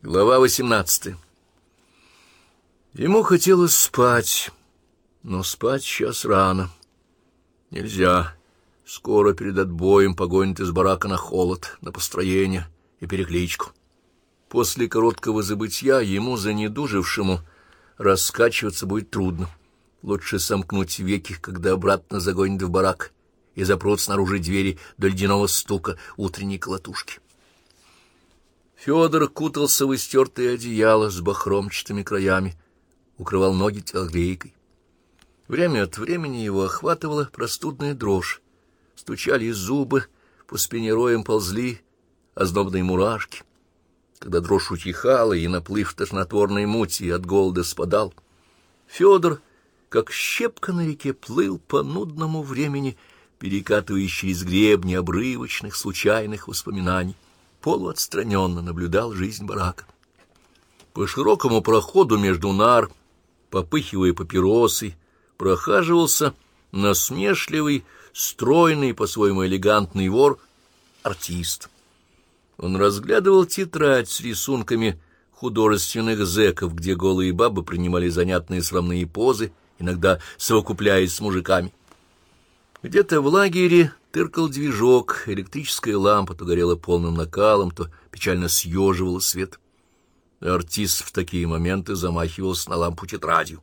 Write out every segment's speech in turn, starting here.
Глава восемнадцатая Ему хотелось спать, но спать сейчас рано. Нельзя. Скоро перед отбоем погонят из барака на холод, на построение и перекличку. После короткого забытья ему, занедужившему, раскачиваться будет трудно. Лучше сомкнуть веки, когда обратно загонят в барак и запрут снаружи двери до ледяного стука утренней колотушки. Федор кутался в истертое одеяло с бахромчатыми краями, укрывал ноги телогрейкой. Время от времени его охватывала простудная дрожь. Стучали зубы, по спине роем ползли ознобные мурашки. Когда дрожь утихала, и наплыв тошнотворной мути от голода спадал, Федор, как щепка на реке, плыл по нудному времени, перекатываясь через гребни обрывочных, случайных воспоминаний полуотстраненно наблюдал жизнь барака. По широкому проходу между нар, попыхивая папиросой, прохаживался насмешливый, стройный, по-своему элегантный вор, артист. Он разглядывал тетрадь с рисунками художественных зэков, где голые бабы принимали занятные срамные позы, иногда совокупляясь с мужиками. Где-то в лагере тыркал движок, электрическая лампа то горела полным накалом, то печально съеживала свет. Артист в такие моменты замахивался на лампу тетрадью.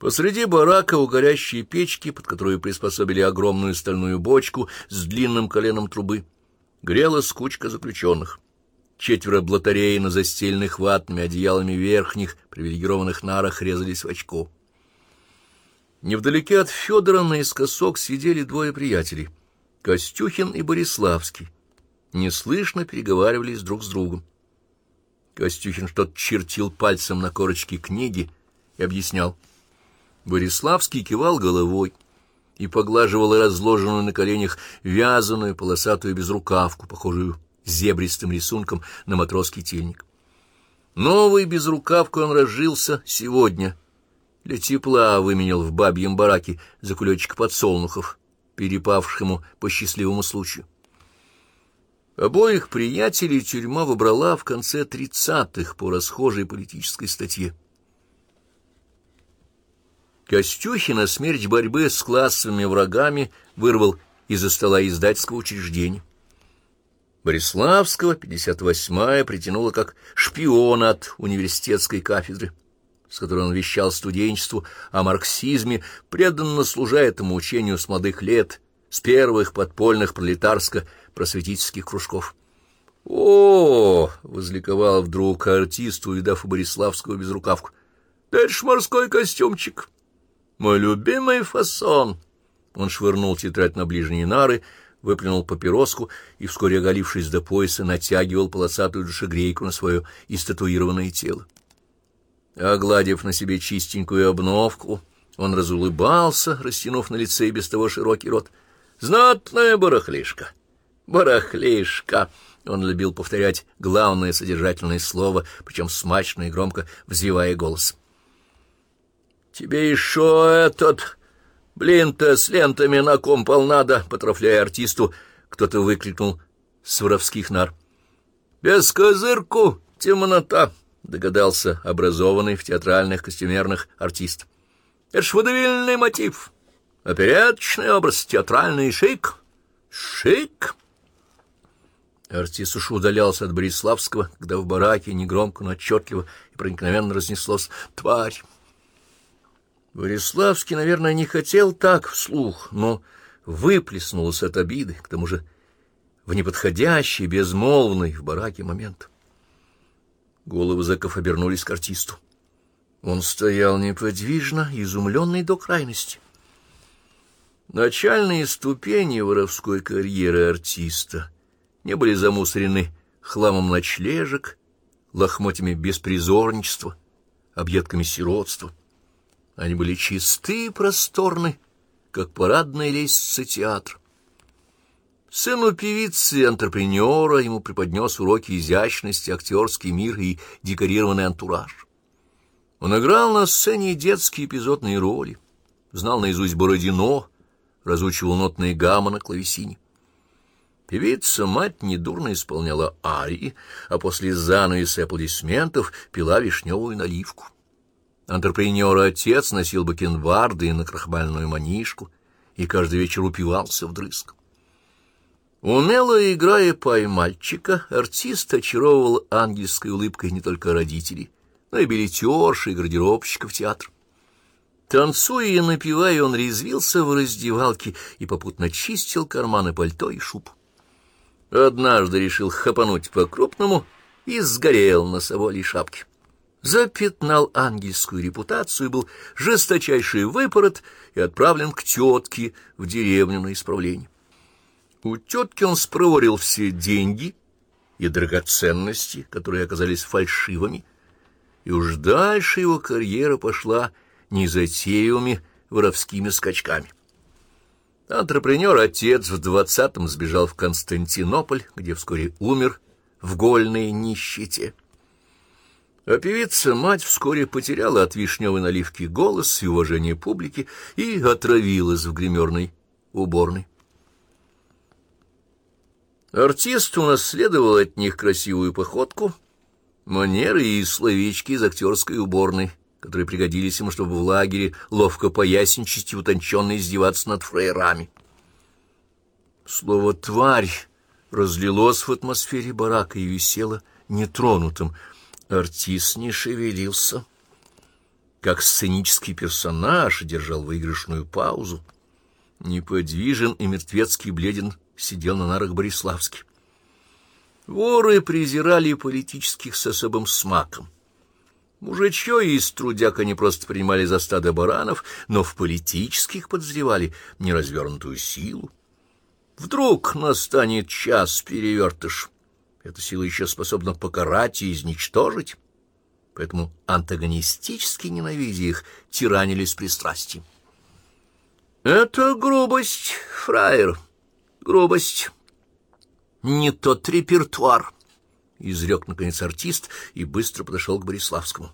Посреди барака у горящей печки, под которую приспособили огромную стальную бочку с длинным коленом трубы, грелась кучка заключенных. Четверо блатарей на застеленных ватными одеялами верхних привилегированных нарах резались в очко. Невдалеке от Федора наискосок сидели двое приятелей — Костюхин и Бориславский. Неслышно переговаривались друг с другом. Костюхин что-то чертил пальцем на корочке книги и объяснял. Бориславский кивал головой и поглаживал разложенную на коленях вязаную полосатую безрукавку, похожую зебристым рисунком на матросский тельник. Новый безрукавку он разжился сегодня — для тепла выменял в бабьем бараке за кулечек подсолнухов, перепавших ему по счастливому случаю. Обоих приятелей тюрьма выбрала в конце тридцатых по расхожей политической статье. Костюхина смерть борьбы с классовыми врагами вырвал из-за стола издательского учреждения. Бориславского, 58-я, притянула как шпиона от университетской кафедры с которой он вещал студенчеству о марксизме, преданно служа этому учению с молодых лет, с первых подпольных пролетарско-просветительских кружков. «О!» — возликовал вдруг артист, увидав у Бориславского безрукавку. «Да это ж морской костюмчик! Мой любимый фасон!» Он швырнул тетрадь на ближние нары, выплюнул папироску и, вскоре оголившись до пояса, натягивал полосатую душегрейку на свое истатуированное тело. Огладив на себе чистенькую обновку, он разулыбался, растянув на лице и без того широкий рот. «Знатная барахлишка! Барахлишка!» Он любил повторять главное содержательное слово, причем смачно и громко взвивая голос. «Тебе еще этот блин-то с лентами на компал надо!» — потрафляя артисту, кто-то выкрикнул с воровских нар. «Без козырку темнота!» Догадался образованный в театральных костюмерных артист. Это ж водовильный мотив, опереточный образ, театральный шик. Шик! Артист уж удалялся от Бориславского, когда в бараке негромко, но отчетливо и проникновенно разнеслось «Тварь!». Бориславский, наверное, не хотел так вслух, но выплеснулся от обиды, к тому же в неподходящий, безмолвный в бараке момент. Головы зэков обернулись к артисту. Он стоял неподвижно, изумленный до крайности. Начальные ступени воровской карьеры артиста не были замусорены хламом ночлежек, лохмотьями беспризорничества, объедками сиротства. Они были чисты и просторны, как парадная лестница театра. Сыну певицы, антрепренера, ему преподнес уроки изящности, актерский мир и декорированный антураж. Он играл на сцене детские эпизодные роли, знал наизусть Бородино, разучивал нотные гаммы на клавесине. Певица-мать недурно исполняла арии, а после занавеса аплодисментов пила вишневую наливку. Антрепренер-отец носил бакенбарды и накрахмальную манишку, и каждый вечер упивался вдрызг. Умело играя пай-мальчика, артист очаровывал ангельской улыбкой не только родителей, но и билетерши и гардеробщиков театра. Танцуя и напевая, он резвился в раздевалке и попутно чистил карманы пальто и шуб. Однажды решил хапануть по-крупному и сгорел на соболей шапке. Запятнал ангельскую репутацию, был жесточайший выпорот и отправлен к тетке в деревню на исправление. У тетки он спроворил все деньги и драгоценности, которые оказались фальшивыми, и уж дальше его карьера пошла незатеевыми воровскими скачками. Антрепренер-отец в двадцатом сбежал в Константинополь, где вскоре умер в гольной нищете. А певица-мать вскоре потеряла от вишневой наливки голос и уважение публики и отравилась в гримерной уборной. Артист унаследовал от них красивую походку, манеры и словечки из актерской уборной, которые пригодились ему, чтобы в лагере ловко поясничать и утонченно издеваться над фрейрами. Слово «тварь» разлилось в атмосфере барака и висело нетронутым. Артист не шевелился. Как сценический персонаж держал выигрышную паузу. Неподвижен и мертвецкий бледен сидел на нарах Бориславский. Воры презирали политических с особым смаком. Мужичье из трудяк они просто принимали за стадо баранов, но в политических подозревали неразвернутую силу. Вдруг настанет час перевертыш. Эта сила еще способна покарать и изничтожить. Поэтому антагонистически ненавидя их, тиранились пристрастием. Это грубость, фраер, грубость. Не тот репертуар. — изрек, наконец, артист и быстро подошел к Бориславскому.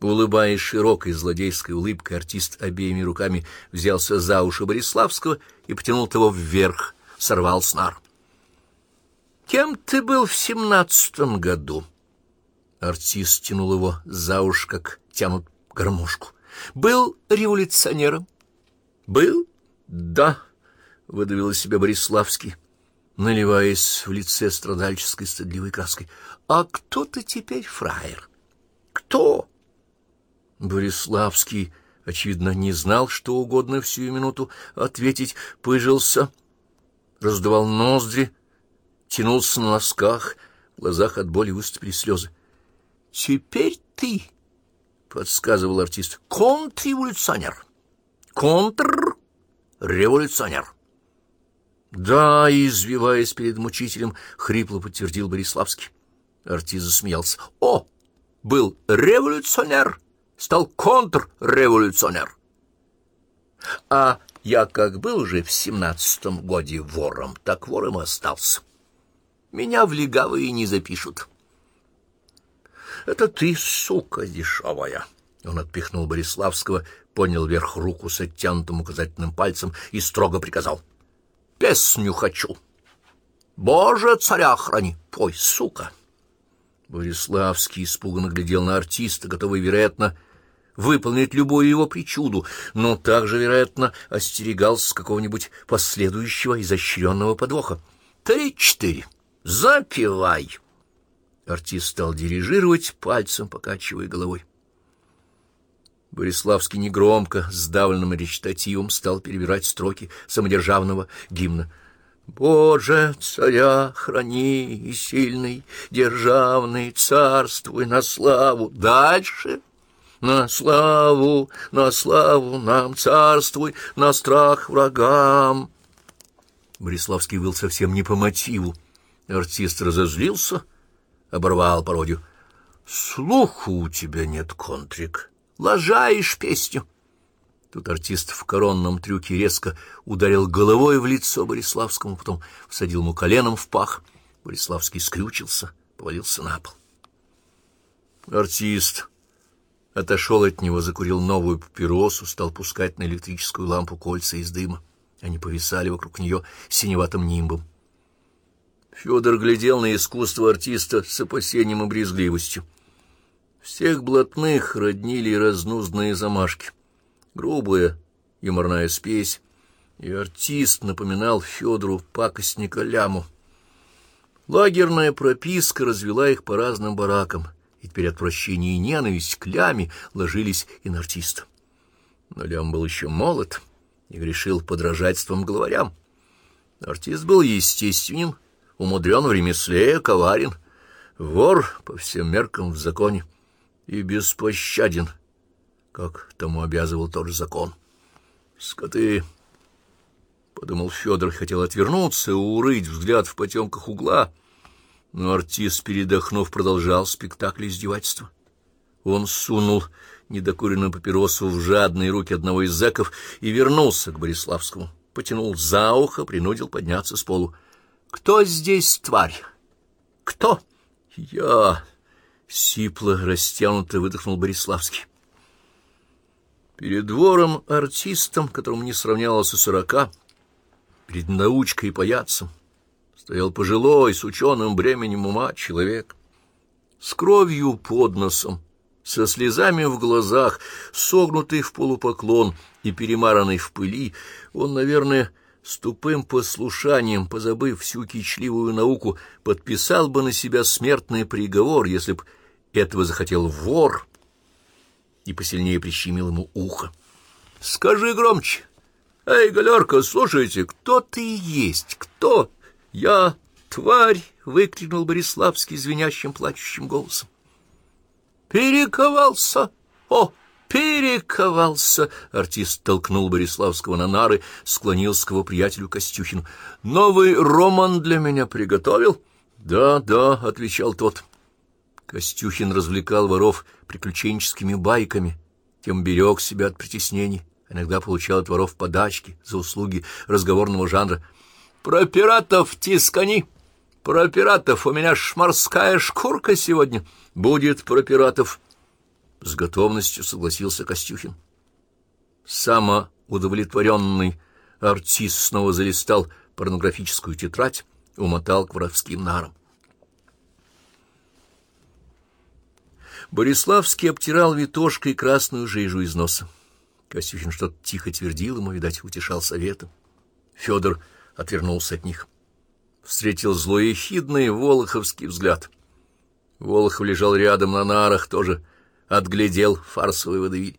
Улыбаясь широкой злодейской улыбкой, артист обеими руками взялся за уши Бориславского и потянул того вверх, сорвал снар. «Кем ты был в семнадцатом году?» Артист тянул его за уши, как тянут гармошку. «Был революционером?» «Был?» «Да», — выдавил из себя Бориславский наливаясь в лице страдальческой стыдливой краской. — А кто ты теперь, фраер? — Кто? Бориславский, очевидно, не знал, что угодно всю минуту ответить, пыжился, раздавал ноздри, тянулся на носках, в глазах от боли выступили слезы. — Теперь ты, — подсказывал артист, — контрреволюционер. Контрреволюционер. Да, извиваясь перед мучителем, хрипло подтвердил Бориславский. Артист засмеялся. О, был революционер, стал контрреволюционер. А я как был уже в семнадцатом годе вором, так вором и остался. Меня в легавые не запишут. Это ты, сука дешевая. Он отпихнул Бориславского, поднял вверх руку с оттянутым указательным пальцем и строго приказал — песню хочу. Боже, царя храни, пой, сука. Бориславский испуганно глядел на артиста, готовый, вероятно, выполнить любую его причуду, но также, вероятно, остерегался какого-нибудь последующего изощренного подвоха. «Три-четыре! Запивай!» Артист стал дирижировать пальцем, покачивая головой. Бориславский негромко, сдавленным речитативом стал перебирать строки самодержавного гимна. «Боже, царя храни и сильный, державный, царствуй на славу!» Дальше «На славу, на славу нам царствуй, на страх врагам!» Бориславский был совсем не по мотиву. Артист разозлился, оборвал пародию. «Слуху у тебя нет, контрик!» Лажаешь песню. Тут артист в коронном трюке резко ударил головой в лицо Бориславскому, потом всадил ему коленом в пах. Бориславский скрючился, повалился на пол. Артист отошел от него, закурил новую папиросу, стал пускать на электрическую лампу кольца из дыма. Они повисали вокруг нее синеватым нимбом. Федор глядел на искусство артиста с опасением и брезгливостью. Всех блатных роднили разнузные замашки, грубая юморная спесь, и артист напоминал Федору пакостника Ляму. Лагерная прописка развела их по разным баракам, и теперь отвращение и ненависть к Ляме ложились и на артиста. Но Лям был еще молод и грешил подражательством главарям. Артист был естественен, умудрен в ремесле, коварен, вор по всем меркам в законе и беспощаден, как тому обязывал тот же закон. Скоты, — подумал Федор, хотел отвернуться урыть взгляд в потемках угла, но артист, передохнув, продолжал спектакль издевательства. Он сунул недокуренную папиросу в жадные руки одного из зэков и вернулся к Бориславскому, потянул за ухо, принудил подняться с полу. Кто здесь тварь? Кто? Я. Сипло, растянуто выдохнул Бориславский. Перед двором артистом, которому не сравнялось и сорока, перед научкой и паяцем, стоял пожилой, с ученым бременем ума человек, с кровью под носом, со слезами в глазах, согнутый в полупоклон и перемаранный в пыли, он, наверное, с тупым послушанием, позабыв всю кичливую науку, подписал бы на себя смертный приговор, если б этого захотел вор и посильнее прищемил ему ухо. — Скажи громче. — Эй, галерка, слушайте, кто ты есть? Кто? — Я тварь! — выкрикнул Бориславский звенящим плачущим голосом. — Перековался! О! — Перековался! Артист толкнул Бориславского на нары, склонился к его приятелю Костюхину. Новый роман для меня приготовил? Да, да, отвечал тот. Костюхин развлекал воров приключенческими байками, тем берег себя от притеснений, иногда получал от воров подачки за услуги разговорного жанра. «Про пиратов тискани! Про пиратов! У меня ж морская шкурка сегодня! Будет про пиратов!» С готовностью согласился Костюхин. Самоудовлетворенный артист снова залистал порнографическую тетрадь, умотал к воровским нарам. Бориславский обтирал витошкой красную жижу из носа. Костюхин что-то тихо твердил ему, видать, утешал советом. Федор отвернулся от них. Встретил злой ехидный волоховский взгляд. Волохов лежал рядом на нарах, тоже отглядел фарсовый водовиль.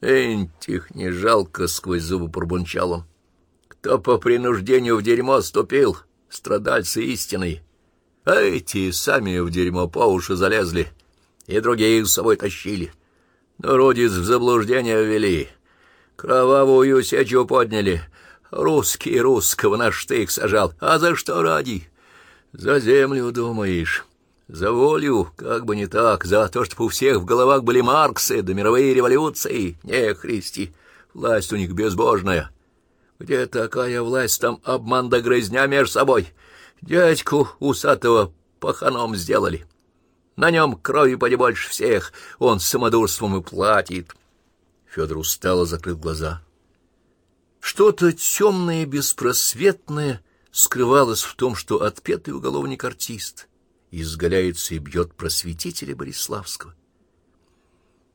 Энтих не жалко, сквозь зубы пробунчал он. Кто по принуждению в дерьмо ступил, страдальцы истинные. А эти сами в дерьмо по уши залезли и других с собой тащили. Народец в заблуждение ввели, кровавую сечу подняли, русский русского на штык сажал. А за что ради? За землю, думаешь? За волю, как бы не так, за то, что у всех в головах были Марксы да мировые революции, не христи. Власть у них безбожная. Где такая власть, там обман да грызня меж собой. Дядьку усатого паханом сделали. На нем крови поди больше всех, он самодурством и платит. Федор устало закрыл глаза. Что-то темное, беспросветное скрывалось в том, что отпетый уголовник-артист — изгаляется и бьет просветителя Бориславского.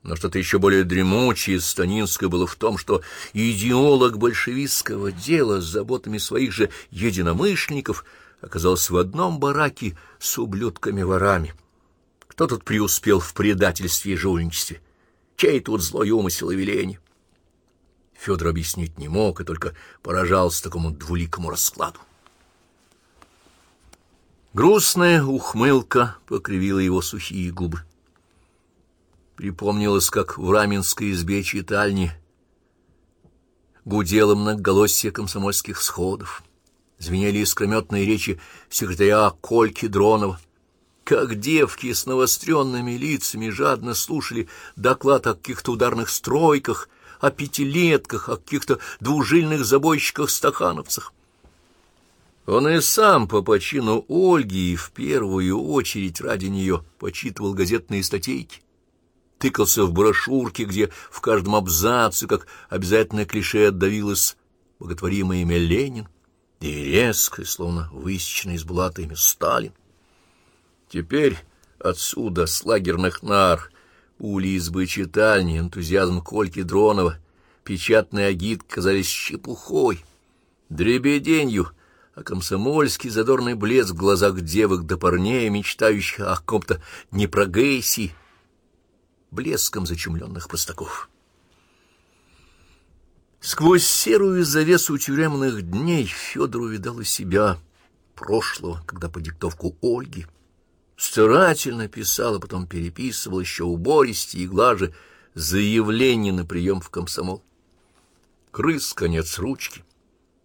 Но что-то еще более дремучее Станинское было в том, что идеолог большевистского дела с заботами своих же единомышленников оказался в одном бараке с ублюдками-ворами. Кто тут преуспел в предательстве и жульничестве? Чей тут злой умысел и веление? Федор объяснить не мог и только поражался такому двуликому раскладу. Грустная ухмылка покривила его сухие губы. Припомнилось, как в раменской избе читальни гудело многоголосие комсомольских сходов, звенели искрометные речи секретаря Кольки Дронова, как девки с навостренными лицами жадно слушали доклад о каких-то ударных стройках, о пятилетках, о каких-то двужильных забойщиках-стахановцах. Он и сам по почину Ольги и в первую очередь ради нее почитывал газетные статейки, тыкался в брошюрки, где в каждом абзаце, как обязательное клише, отдавилось боготворимое имя Ленин, и резкой, словно высеченной из булатами стали. Теперь отсюда, с лагерных нар, ули избы читальни, энтузиазм Кольки Дронова, печатный агит казались щепухой, дребеденью, а комсомольский задорный блеск в глазах девок до парней, мечтающих о каком-то непрогрессии, блеском зачумленных простаков. Сквозь серую завесу тюремных дней Федор увидал у себя прошлого, когда по диктовку Ольги старательно писал, а потом переписывал еще убористее и глаже заявление на прием в комсомол. Крыс конец ручки,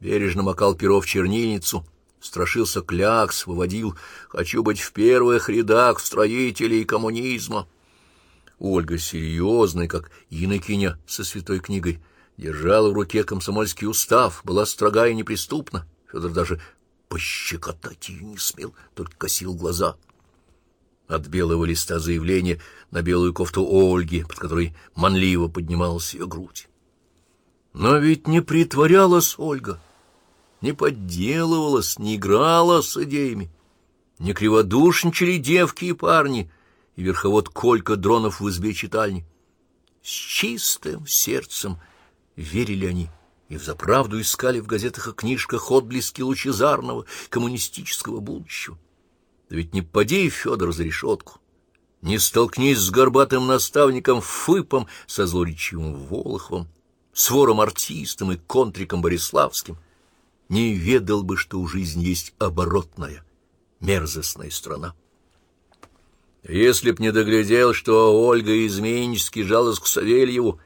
бережно макал перо в чернильницу, страшился клякс, выводил «хочу быть в первых рядах строителей коммунизма». Ольга серьезная, как инокиня со святой книгой, держала в руке комсомольский устав, была строга и неприступна. Федор даже пощекотать ее не смел, только косил глаза. От белого листа заявления на белую кофту Ольги, под которой манливо поднималась ее грудь. Но ведь не притворялась Ольга, не подделывалась, не играла с идеями, не криводушничали девки и парни, и верховод Колька Дронов в избе читальни. С чистым сердцем — верили они и взаправду искали в газетах и книжках отблески лучезарного коммунистического будущего. Да ведь не поди, Федор, за решетку, не столкнись с горбатым наставником Фыпом, со злоречивым Волоховым, с вором-артистом и контриком Бориславским, не ведал бы, что у жизни есть оборотная, мерзостная страна. Если б не доглядел, что Ольга изменнически жалась к Савельеву,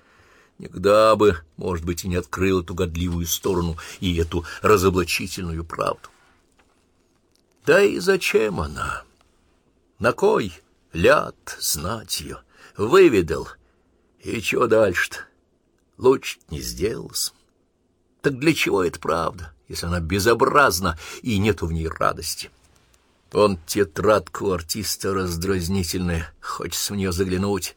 Никогда бы, может быть, и не открыл эту годливую сторону и эту разоблачительную правду. Да и зачем она? На кой ляд знать ее? Выведал. И чего дальше-то? Лучше не сделалось. Так для чего это правда, если она безобразна и нету в ней радости? Он тетрадку артиста раздразнительная, хочется в нее заглянуть.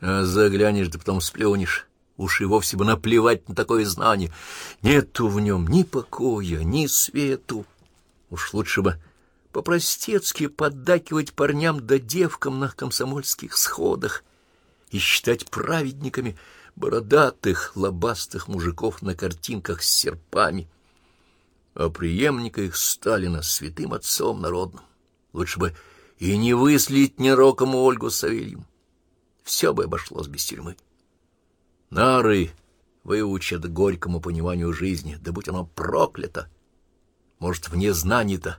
А заглянешь, да потом сплюнешь. Уж и вовсе бы наплевать на такое знание. Нету в нем ни покоя, ни свету. Уж лучше бы по-простецки поддакивать парням да девкам на комсомольских сходах и считать праведниками бородатых, лобастых мужиков на картинках с серпами, а преемника их Сталина святым отцом народным. Лучше бы и не выслить нерокому Ольгу Савельеву. Все бы обошлось без тюрьмы. Нары выучат горькому пониманию жизни, да будь оно проклято. Может, в незнании-то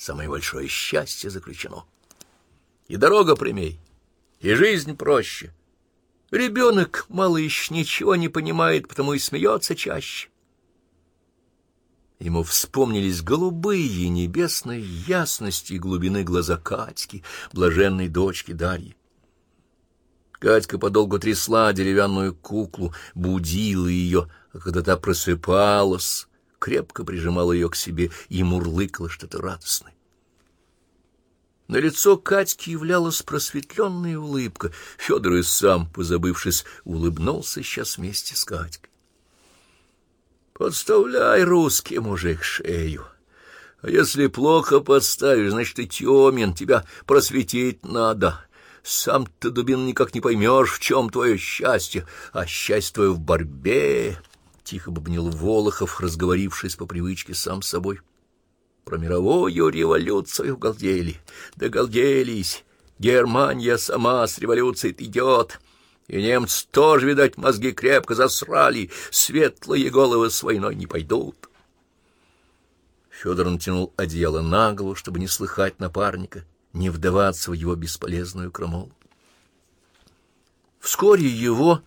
самое большое счастье заключено. И дорога прямей, и жизнь проще. Ребенок, малыш, ничего не понимает, потому и смеется чаще. Ему вспомнились голубые небесной ясности и глубины глаза Катьки, блаженной дочки Дарьи. Катька подолгу трясла деревянную куклу, будила ее, а когда та просыпалась, крепко прижимала ее к себе и мурлыкала что-то радостное. На лицо Катьки являлась просветленная улыбка. Федор и сам, позабывшись, улыбнулся сейчас вместе с Катькой. «Подставляй, русский мужик, шею. А если плохо подставишь, значит, ты темен, тебя просветить надо». Сам ты, Дубин, никак не поймешь, в чем твое счастье, а счастье твое в борьбе. Тихо бубнил Волохов, разговорившись по привычке сам с собой. Про мировую революцию галдели, да галделись. Германия сама с революцией идет. И немцы тоже, видать, мозги крепко засрали, светлые головы с войной не пойдут. Федор натянул одеяло на голову, чтобы не слыхать напарника, не вдаваться в его бесполезную крамолу. Вскоре его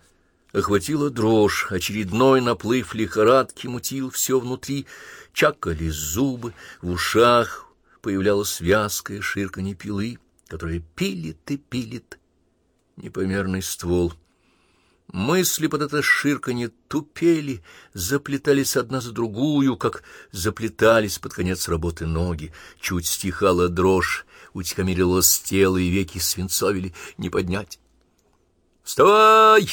охватила дрожь, очередной наплыв лихорадки мутил все внутри, чакали зубы, в ушах появлялась вязкая ширканье пилы, которая пилит и пилит непомерный ствол — Мысли под это ширканье тупели, заплетались одна за другую, как заплетались под конец работы ноги. Чуть стихала дрожь, утихомирилось тело, и веки свинцовили не поднять. «Вставай!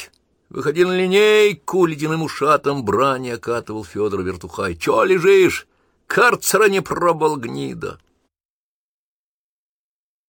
Выходи на линейку!» — ледяным ушатом брани окатывал Федор Вертухай. «Чё лежишь? карцера не пробовал гнида.